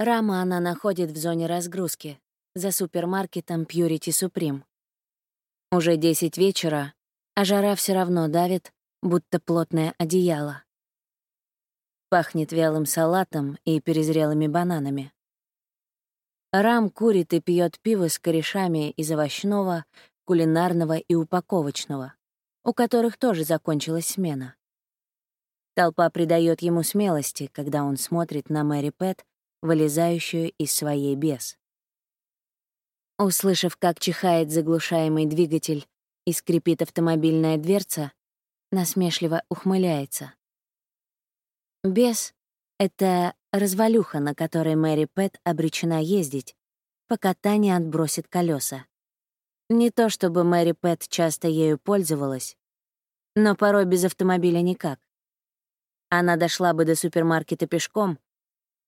Рама она находит в зоне разгрузки, за супермаркетом Purity Supreme. Уже 10 вечера, а жара все равно давит, будто плотное одеяло. Пахнет вялым салатом и перезрелыми бананами. Рам курит и пьет пиво с корешами из овощного, кулинарного и упаковочного, у которых тоже закончилась смена. Толпа придает ему смелости, когда он смотрит на Мэри Пэт вылезающую из своей бес. Услышав, как чихает заглушаемый двигатель и скрипит автомобильная дверца, насмешливо ухмыляется. Бес — это развалюха, на которой Мэри Пэт обречена ездить, пока та не отбросит колеса. Не то чтобы Мэри Пэт часто ею пользовалась, но порой без автомобиля никак. Она дошла бы до супермаркета пешком,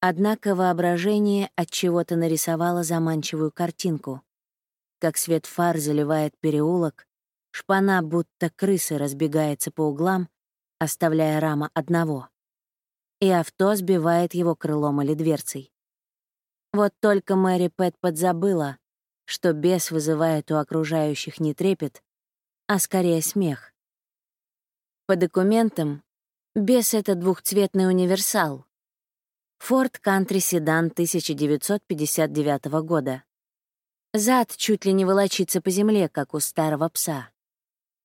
Однако воображение от чего-то нарисовало заманчивую картинку. Как свет фар заливает переулок, шпана будто крысы разбегается по углам, оставляя рама одного. И авто сбивает его крылом или дверцей. Вот только Мэри Пэт подзабыла, что бес вызывает у окружающих не трепет, а скорее смех. По документам, бес — это двухцветный универсал, Ford Country Sedan 1959 года. Зад чуть ли не волочится по земле, как у старого пса.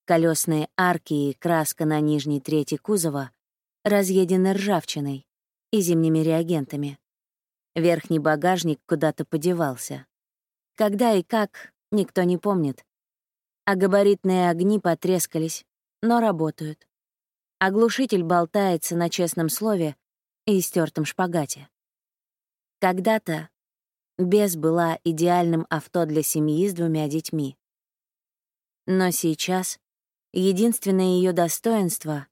Колесные арки и краска на нижней трети кузова разъедены ржавчиной и зимними реагентами. Верхний багажник куда-то подевался. Когда и как, никто не помнит. А габаритные огни потрескались, но работают. Оглушитель болтается на честном слове и стертом шпагате. Когда-то Без была идеальным авто для семьи с двумя детьми. Но сейчас единственное ее достоинство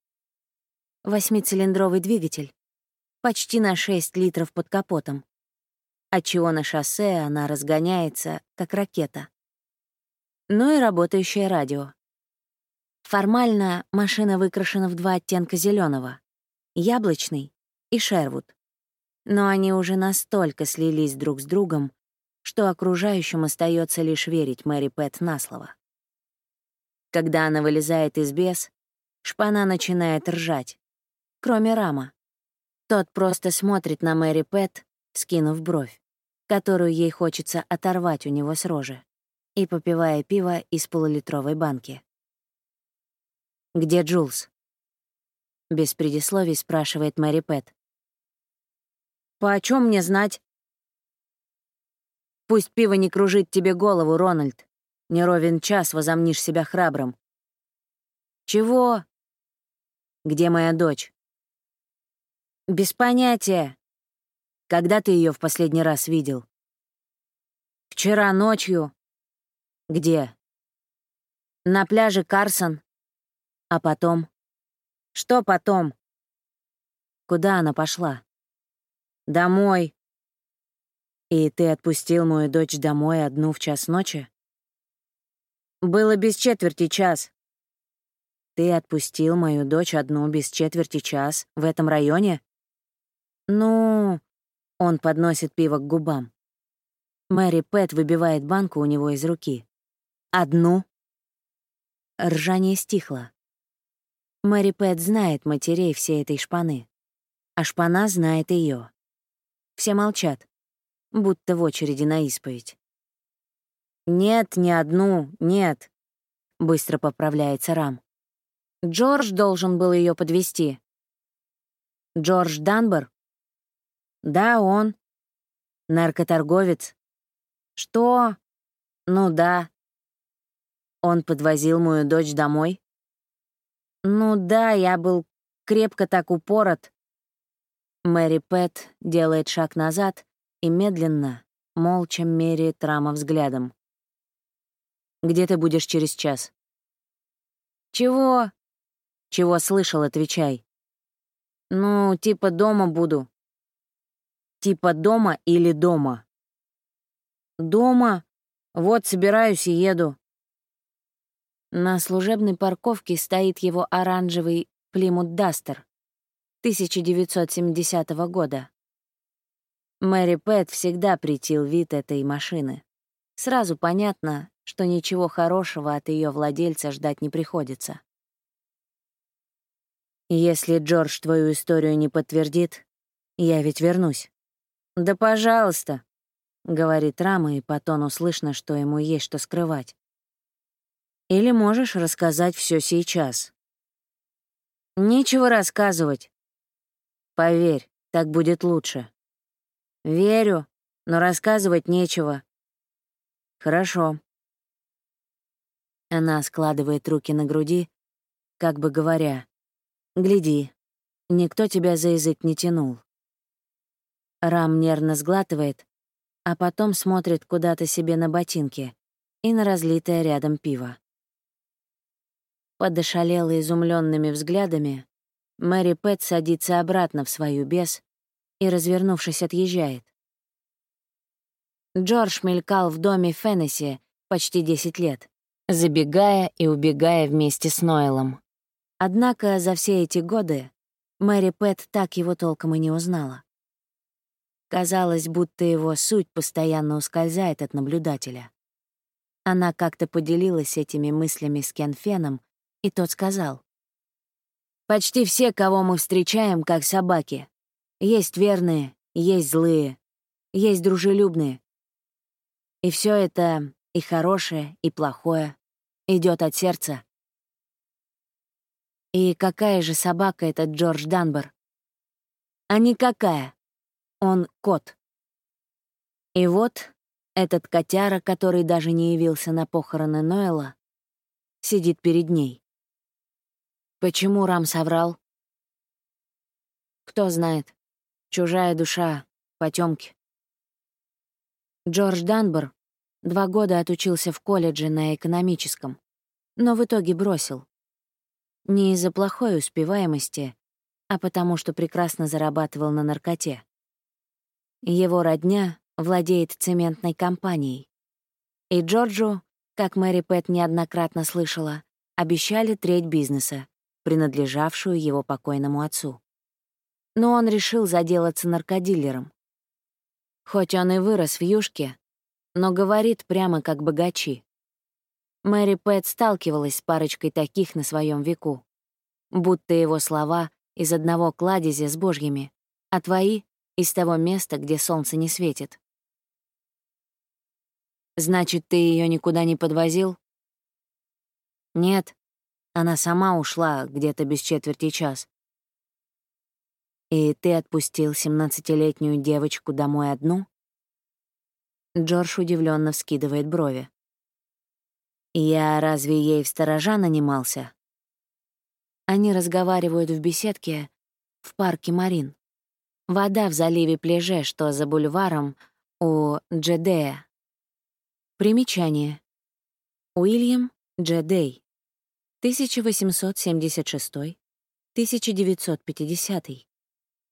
— восьмицилиндровый двигатель, почти на 6 литров под капотом, отчего на шоссе она разгоняется, как ракета. Ну и работающее радио. Формально машина выкрашена в два оттенка зеленого: яблочный и Шервуд. Но они уже настолько слились друг с другом, что окружающим остается лишь верить Мэри Пэт на слово. Когда она вылезает из бес, шпана начинает ржать, кроме Рама. Тот просто смотрит на Мэри Пэт, скинув бровь, которую ей хочется оторвать у него с рожи, и попивая пиво из полулитровой банки. «Где Джулс?» Без предисловий спрашивает Мэри Пэт. Почем мне знать? Пусть пиво не кружит тебе голову, Рональд. Не ровен час возомнишь себя храбрым. Чего? Где моя дочь? Без понятия. Когда ты ее в последний раз видел? Вчера ночью. Где? На пляже Карсон. А потом? Что потом? Куда она пошла? Домой. И ты отпустил мою дочь домой одну в час ночи? Было без четверти час. Ты отпустил мою дочь одну без четверти час в этом районе? Ну... Он подносит пиво к губам. Мэри Пэт выбивает банку у него из руки. Одну? Ржание стихло. Мэри Пэт знает матерей всей этой шпаны, а шпана знает ее. Все молчат, будто в очереди на исповедь. «Нет, ни одну, нет», — быстро поправляется Рам. «Джордж должен был ее подвести. «Джордж Данбор?» «Да, он. Наркоторговец». «Что?» «Ну да». «Он подвозил мою дочь домой?» «Ну да, я был крепко так упорот, Мэри Пэт делает шаг назад и медленно, молча меряет Рама взглядом. «Где ты будешь через час?» «Чего?» «Чего слышал, отвечай». «Ну, типа дома буду». «Типа дома или дома?» «Дома. Вот собираюсь и еду». На служебной парковке стоит его оранжевый Плимут Дастер. 1970 года. Мэри Пэт всегда притил вид этой машины. Сразу понятно, что ничего хорошего от ее владельца ждать не приходится. Если Джордж твою историю не подтвердит, я ведь вернусь. Да пожалуйста, говорит Рама, и по тону слышно, что ему есть что скрывать. Или можешь рассказать все сейчас. Нечего рассказывать. Поверь, так будет лучше. Верю, но рассказывать нечего. Хорошо. Она складывает руки на груди, как бы говоря, «Гляди, никто тебя за язык не тянул». Рам нервно сглатывает, а потом смотрит куда-то себе на ботинки и на разлитое рядом пиво. Под ошалело изумленными взглядами Мэри Пэт садится обратно в свою бес и, развернувшись, отъезжает. Джордж мелькал в доме Феннесси почти 10 лет, забегая и убегая вместе с Нойлом. Однако за все эти годы Мэри Пэт так его толком и не узнала. Казалось, будто его суть постоянно ускользает от наблюдателя. Она как-то поделилась этими мыслями с Кен Феном, и тот сказал. «Почти все, кого мы встречаем, как собаки. Есть верные, есть злые, есть дружелюбные. И все это, и хорошее, и плохое, идет от сердца. И какая же собака этот Джордж Данбор? А никакая. Он кот. И вот этот котяра, который даже не явился на похороны Ноэла, сидит перед ней. Почему Рам соврал? Кто знает. Чужая душа, потемки. Джордж Данбор два года отучился в колледже на экономическом, но в итоге бросил. Не из-за плохой успеваемости, а потому что прекрасно зарабатывал на наркоте. Его родня владеет цементной компанией. И Джорджу, как Мэри Пэт неоднократно слышала, обещали треть бизнеса, принадлежавшую его покойному отцу. Но он решил заделаться наркодилером. Хоть он и вырос в юшке, но говорит прямо как богачи. Мэри Пэт сталкивалась с парочкой таких на своем веку. Будто его слова из одного кладезя с божьими, а твои — из того места, где солнце не светит. «Значит, ты ее никуда не подвозил?» «Нет, она сама ушла где-то без четверти час. «И ты отпустил семнадцатилетнюю девочку домой одну?» Джордж удивленно вскидывает брови. «Я разве ей в сторожа нанимался?» Они разговаривают в беседке в парке Марин. Вода в заливе Плеже, что за бульваром у Джедея. Примечание. Уильям Джедей. 1876-1950.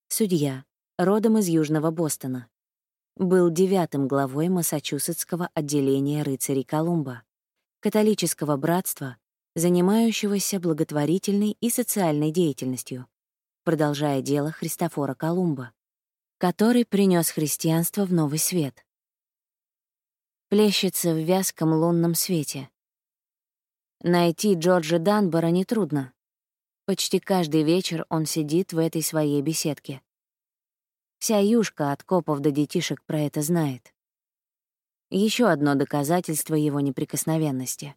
Судья, родом из Южного Бостона. Был девятым главой Массачусетского отделения рыцарей Колумба, католического братства, занимающегося благотворительной и социальной деятельностью, продолжая дело Христофора Колумба, который принес христианство в Новый Свет. Плещется в вязком лунном свете, Найти Джорджа Данбора нетрудно. Почти каждый вечер он сидит в этой своей беседке. Вся юшка от копов до детишек про это знает. Еще одно доказательство его неприкосновенности.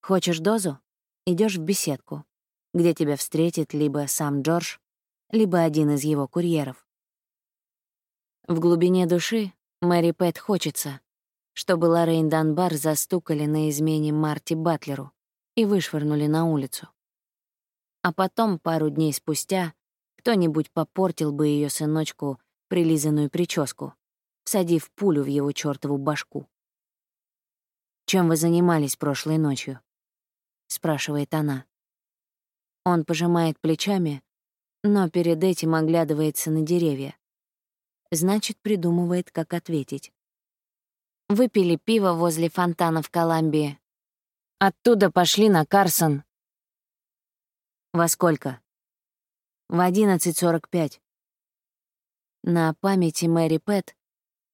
Хочешь дозу? Идешь в беседку, где тебя встретит либо сам Джордж, либо один из его курьеров. В глубине души Мэри Пэт хочется, чтобы Лоррейн Данбар застукали на измене Марти Батлеру и вышвырнули на улицу. А потом, пару дней спустя, кто-нибудь попортил бы ее сыночку прилизанную прическу, всадив пулю в его чёртову башку. «Чем вы занимались прошлой ночью?» — спрашивает она. Он пожимает плечами, но перед этим оглядывается на деревья. Значит, придумывает, как ответить. Выпили пиво возле фонтана в Колумбии. Оттуда пошли на Карсон. Во сколько? В 11.45. на памяти Мэри Пэт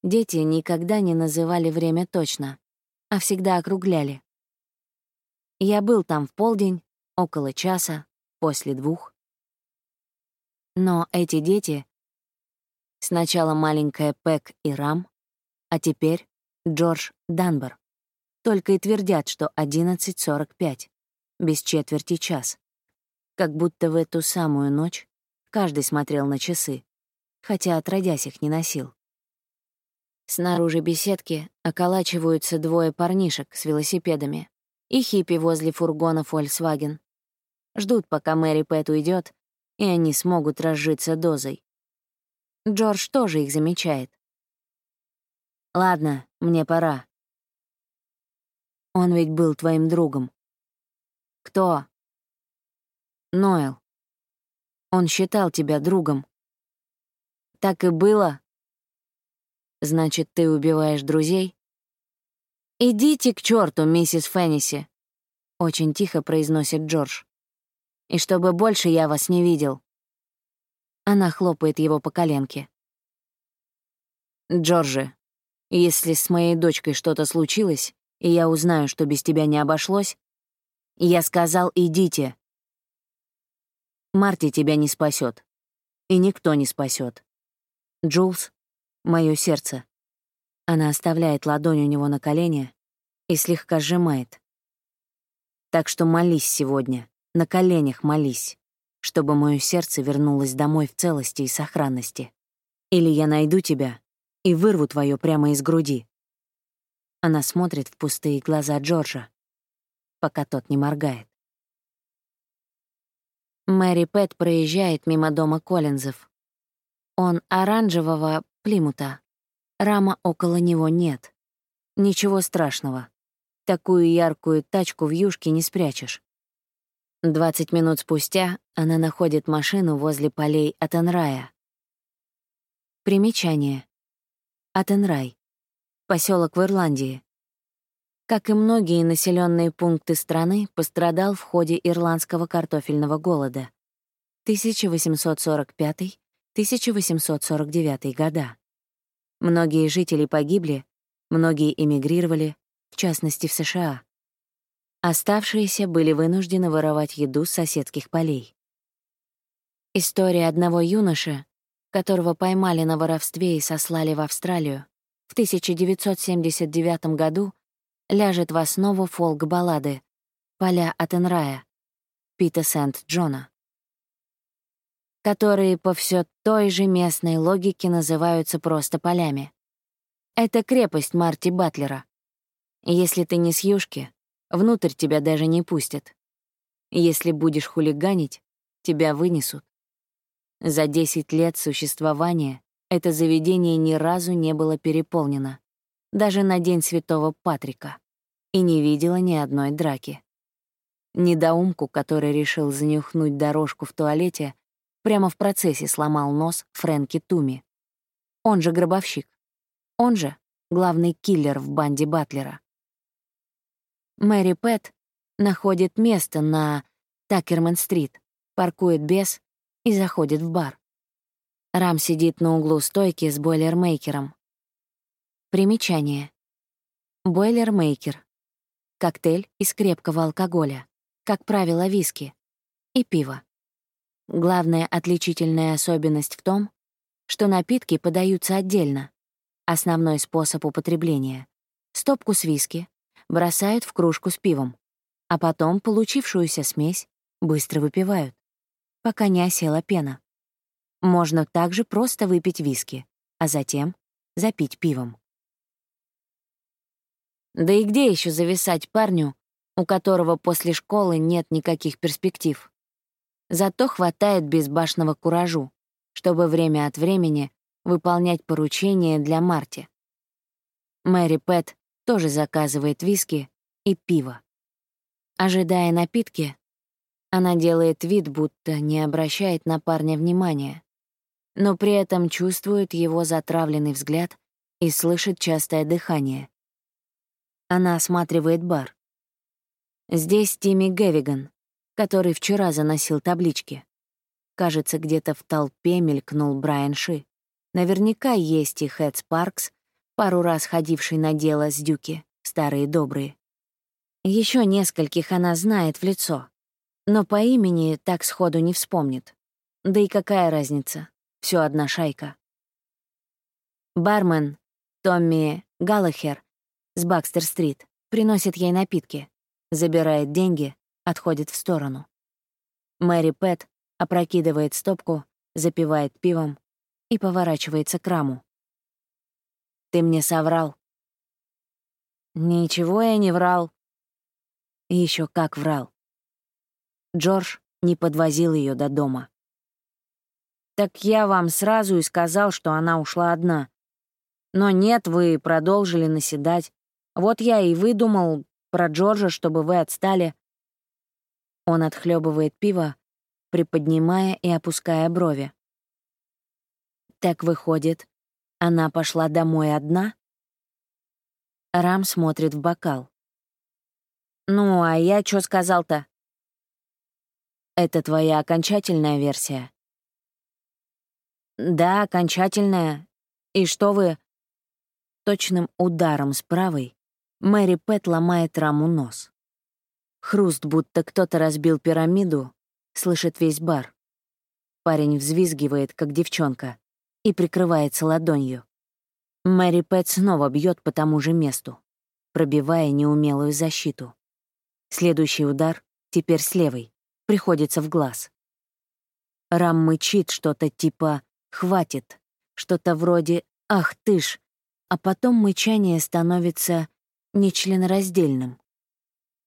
дети никогда не называли время точно, а всегда округляли. Я был там в полдень, около часа, после двух. Но эти дети — сначала маленькая Пэк и Рам, а теперь Джордж Данбор — только и твердят, что 11.45, без четверти час. Как будто в эту самую ночь каждый смотрел на часы, хотя отродясь их не носил. Снаружи беседки околачиваются двое парнишек с велосипедами и хиппи возле фургона Volkswagen. Ждут, пока Мэри Пэт уйдет, и они смогут разжиться дозой. Джордж тоже их замечает. «Ладно, мне пора». «Он ведь был твоим другом». «Кто?» «Ноэл. Он считал тебя другом». «Так и было?» Значит, ты убиваешь друзей? Идите к черту, миссис Фенниси, очень тихо произносит Джордж. И чтобы больше я вас не видел. Она хлопает его по коленке. Джорджи, если с моей дочкой что-то случилось, и я узнаю, что без тебя не обошлось, я сказал, идите. Марти тебя не спасет, и никто не спасет. Джулс, Мое сердце. Она оставляет ладонь у него на колене и слегка сжимает. Так что молись сегодня, на коленях молись, чтобы мое сердце вернулось домой в целости и сохранности. Или я найду тебя и вырву твое прямо из груди. Она смотрит в пустые глаза Джорджа, пока тот не моргает. Мэри Пэт проезжает мимо дома Коллинзов. Он оранжевого Плимута. Рама около него нет. Ничего страшного. Такую яркую тачку в юшке не спрячешь. Двадцать минут спустя она находит машину возле полей Атенрая. Примечание. Атенрай. Поселок в Ирландии. Как и многие населенные пункты страны, пострадал в ходе ирландского картофельного голода. 1845 1849 года. Многие жители погибли, многие эмигрировали, в частности в США. Оставшиеся были вынуждены воровать еду с соседских полей. История одного юноши, которого поймали на воровстве и сослали в Австралию, в 1979 году ляжет в основу фолк-баллады «Поля Атенрая» Пита Сент-Джона которые по все той же местной логике называются просто полями. Это крепость Марти Батлера. Если ты не с юшки, внутрь тебя даже не пустят. Если будешь хулиганить, тебя вынесут. За 10 лет существования это заведение ни разу не было переполнено, даже на День Святого Патрика, и не видела ни одной драки. Недоумку, который решил занюхнуть дорожку в туалете, Прямо в процессе сломал нос Фрэнки Туми. Он же гробовщик. Он же главный киллер в банде Батлера. Мэри Пэт находит место на Такерман-стрит, паркует без и заходит в бар. Рам сидит на углу стойки с бойлермейкером. Примечание. Бойлермейкер. Коктейль из крепкого алкоголя, как правило, виски и пиво. Главная отличительная особенность в том, что напитки подаются отдельно. Основной способ употребления — стопку с виски бросают в кружку с пивом, а потом получившуюся смесь быстро выпивают, пока не осела пена. Можно также просто выпить виски, а затем запить пивом. Да и где еще зависать парню, у которого после школы нет никаких перспектив? Зато хватает безбашенного куражу, чтобы время от времени выполнять поручения для Марти. Мэри Пэт тоже заказывает виски и пиво. Ожидая напитки, она делает вид, будто не обращает на парня внимания, но при этом чувствует его затравленный взгляд и слышит частое дыхание. Она осматривает бар. Здесь Тимми Гэвиган, который вчера заносил таблички. Кажется, где-то в толпе мелькнул Брайан Ши. Наверняка есть и Хэт Спаркс, пару раз ходивший на дело с Дюки, старые добрые. Еще нескольких она знает в лицо, но по имени так сходу не вспомнит. Да и какая разница? Все одна шайка. Бармен Томми Галлахер с Бакстер-стрит приносит ей напитки, забирает деньги, отходит в сторону. Мэри Пэт опрокидывает стопку, запивает пивом и поворачивается к раму. «Ты мне соврал». «Ничего я не врал». Еще как врал. Джордж не подвозил ее до дома. «Так я вам сразу и сказал, что она ушла одна. Но нет, вы продолжили наседать. Вот я и выдумал про Джорджа, чтобы вы отстали». Он отхлебывает пиво, приподнимая и опуская брови. Так выходит, она пошла домой одна? Рам смотрит в бокал. «Ну, а я что сказал-то?» «Это твоя окончательная версия?» «Да, окончательная. И что вы...» Точным ударом с правой Мэри Пэт ломает Раму нос. Хруст, будто кто-то разбил пирамиду, слышит весь бар. Парень взвизгивает, как девчонка, и прикрывается ладонью. Мэри Пэт снова бьет по тому же месту, пробивая неумелую защиту. Следующий удар, теперь с левой, приходится в глаз. Рам мычит что-то типа «хватит», что-то вроде «ах ты ж», а потом мычание становится нечленораздельным.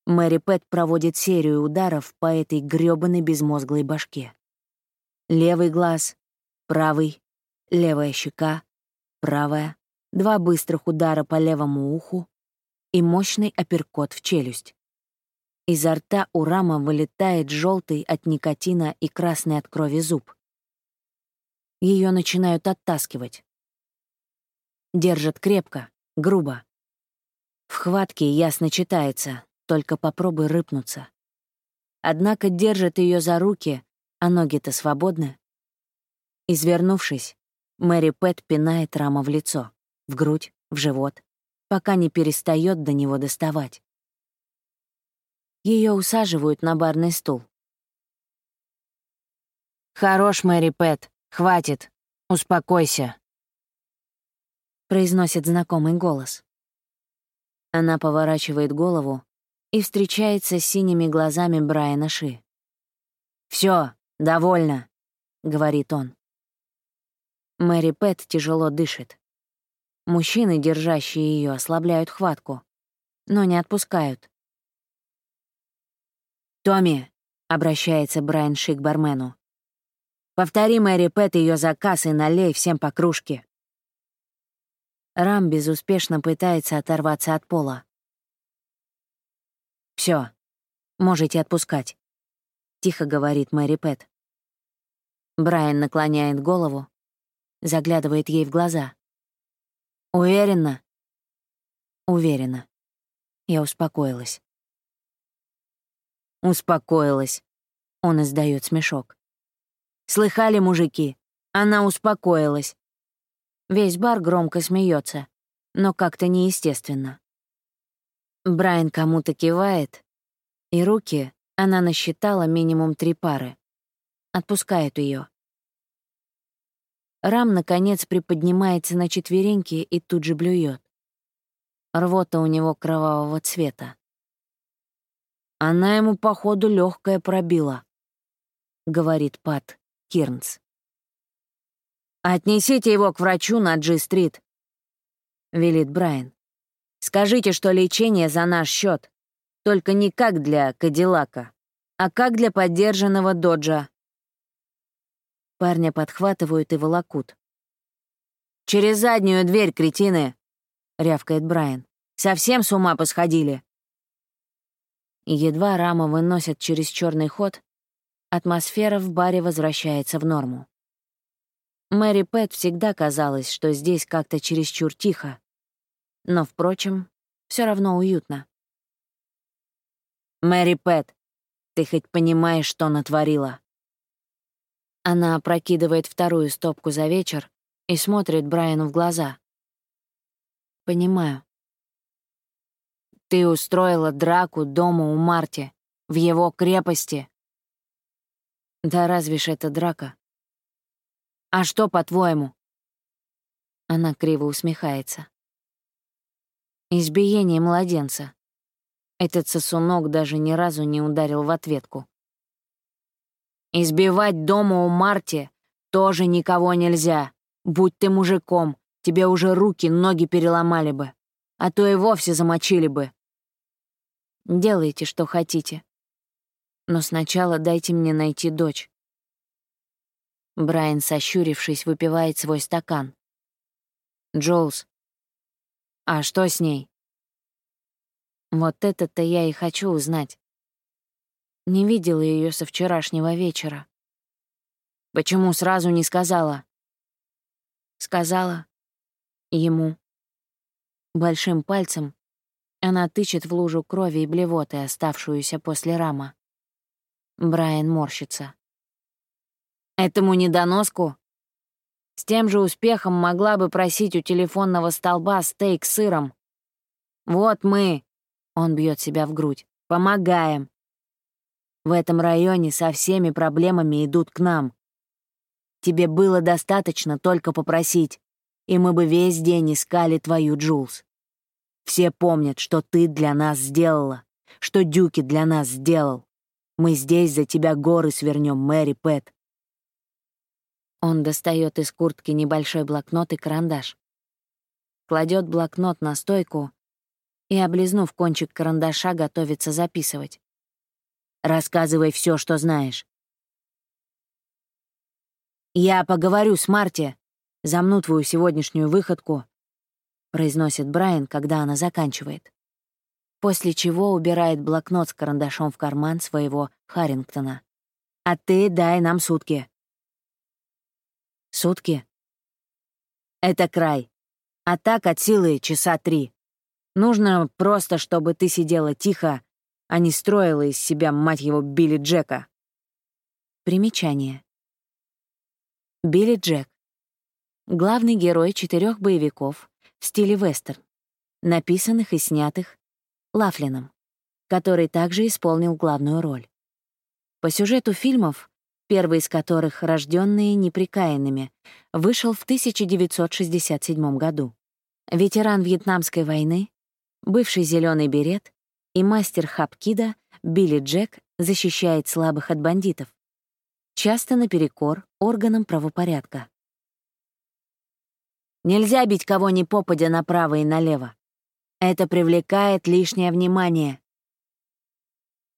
Мэри Пэт проводит серию ударов по этой грёбаной безмозглой башке. Левый глаз, правый, левая щека, правая, два быстрых удара по левому уху и мощный апперкот в челюсть. Изо рта у Рама вылетает желтый от никотина и красный от крови зуб. Ее начинают оттаскивать. Держат крепко, грубо. В хватке ясно читается, только попробуй рыпнуться. Однако держат ее за руки, а ноги-то свободны. Извернувшись, Мэри Пэт пинает Рама в лицо, в грудь, в живот, пока не перестает до него доставать. Ее усаживают на барный стул. «Хорош, Мэри Пэт, хватит, успокойся», — произносит знакомый голос. Она поворачивает голову и встречается с синими глазами Брайана Ши. Все, довольно», — говорит он. Мэри Пэт тяжело дышит. Мужчины, держащие ее, ослабляют хватку, но не отпускают. «Томми», — обращается Брайан Ши к бармену, «повтори Мэри Пэт ее заказ и налей всем по кружке». Рам безуспешно пытается оторваться от пола. Все, можете отпускать», — тихо говорит Мэри Пэт. Брайан наклоняет голову, заглядывает ей в глаза. «Уверена?» «Уверена». Я успокоилась. «Успокоилась», — он издает смешок. «Слыхали, мужики? Она успокоилась». Весь бар громко смеется, но как-то неестественно. Брайан кому-то кивает, и руки она насчитала минимум три пары. Отпускает ее. Рам, наконец, приподнимается на четвереньки и тут же блюет. Рвота у него кровавого цвета. «Она ему, походу, легкая пробила», — говорит Пат Кирнс. «Отнесите его к врачу на Джи-стрит», — велит Брайан. Скажите, что лечение за наш счет, только не как для Кадиллака, а как для поддержанного доджа. Парня подхватывают и волокут. «Через заднюю дверь, кретины!» — рявкает Брайан. «Совсем с ума посходили?» Едва рама выносят через черный ход, атмосфера в баре возвращается в норму. Мэри Пэт всегда казалось, что здесь как-то чересчур тихо, но, впрочем, все равно уютно. «Мэри Пэт, ты хоть понимаешь, что натворила?» Она опрокидывает вторую стопку за вечер и смотрит Брайану в глаза. «Понимаю. Ты устроила драку дома у Марти, в его крепости». «Да разве ж это драка?» «А что, по-твоему?» Она криво усмехается. Избиение младенца. Этот сосунок даже ни разу не ударил в ответку. Избивать дома у Марти тоже никого нельзя. Будь ты мужиком, тебе уже руки, ноги переломали бы, а то и вовсе замочили бы. Делайте, что хотите. Но сначала дайте мне найти дочь. Брайан, сощурившись, выпивает свой стакан. Джоулс. А что с ней? Вот это-то я и хочу узнать. Не видела ее со вчерашнего вечера. Почему сразу не сказала? Сказала. Ему. Большим пальцем она тычет в лужу крови и блевоты, оставшуюся после рама. Брайан морщится. Этому недоноску? С тем же успехом могла бы просить у телефонного столба стейк с сыром. Вот мы, он бьет себя в грудь. «Помогаем. В этом районе со всеми проблемами идут к нам. Тебе было достаточно только попросить, и мы бы весь день искали твою Джулс. Все помнят, что ты для нас сделала, что Дюки для нас сделал. Мы здесь за тебя горы свернем, Мэри Пэт». Он достает из куртки небольшой блокнот и карандаш. Кладет блокнот на стойку и, облизнув кончик карандаша, готовится записывать. «Рассказывай все, что знаешь». «Я поговорю с Марти. Замну твою сегодняшнюю выходку», — произносит Брайан, когда она заканчивает. После чего убирает блокнот с карандашом в карман своего Харрингтона. «А ты дай нам сутки». «Сутки?» «Это край. А так от силы часа три. Нужно просто, чтобы ты сидела тихо, а не строила из себя, мать его, Билли Джека. Примечание. Билли Джек. Главный герой четырех боевиков в стиле вестерн, написанных и снятых Лафлином, который также исполнил главную роль. По сюжету фильмов, первый из которых «Рожденные неприкаянными», вышел в 1967 году. Ветеран Вьетнамской войны, Бывший зеленый берет и мастер Хапкида Билли Джек защищает слабых от бандитов, часто наперекор органам правопорядка. Нельзя бить кого ни попадя направо и налево. Это привлекает лишнее внимание.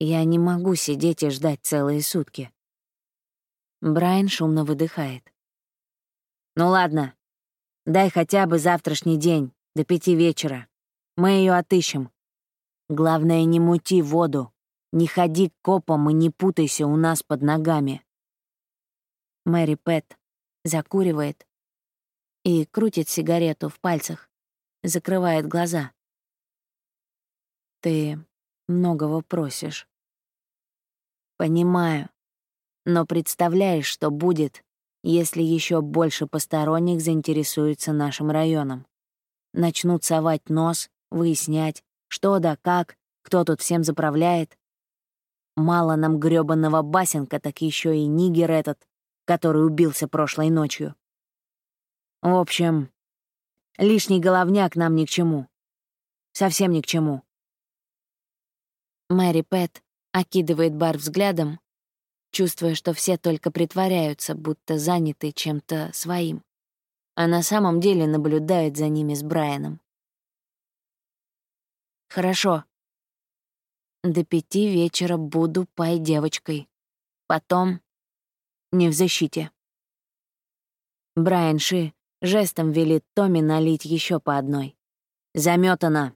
Я не могу сидеть и ждать целые сутки. Брайан шумно выдыхает. Ну ладно, дай хотя бы завтрашний день, до пяти вечера. Мы ее отыщем. Главное, не мути воду. Не ходи к копам и не путайся у нас под ногами. Мэри Пэт закуривает и крутит сигарету в пальцах, закрывает глаза. Ты многого просишь. Понимаю, но представляешь, что будет, если еще больше посторонних заинтересуются нашим районом. Начнут совать нос выяснять, что да как, кто тут всем заправляет. Мало нам грёбаного басенка, так еще и нигер этот, который убился прошлой ночью. В общем, лишний головняк нам ни к чему. Совсем ни к чему. Мэри Пэт окидывает бар взглядом, чувствуя, что все только притворяются, будто заняты чем-то своим, а на самом деле наблюдает за ними с Брайаном. Хорошо. До пяти вечера буду пай-девочкой. Потом не в защите. Брайан Ши жестом велит Томми налить еще по одной. Заметана.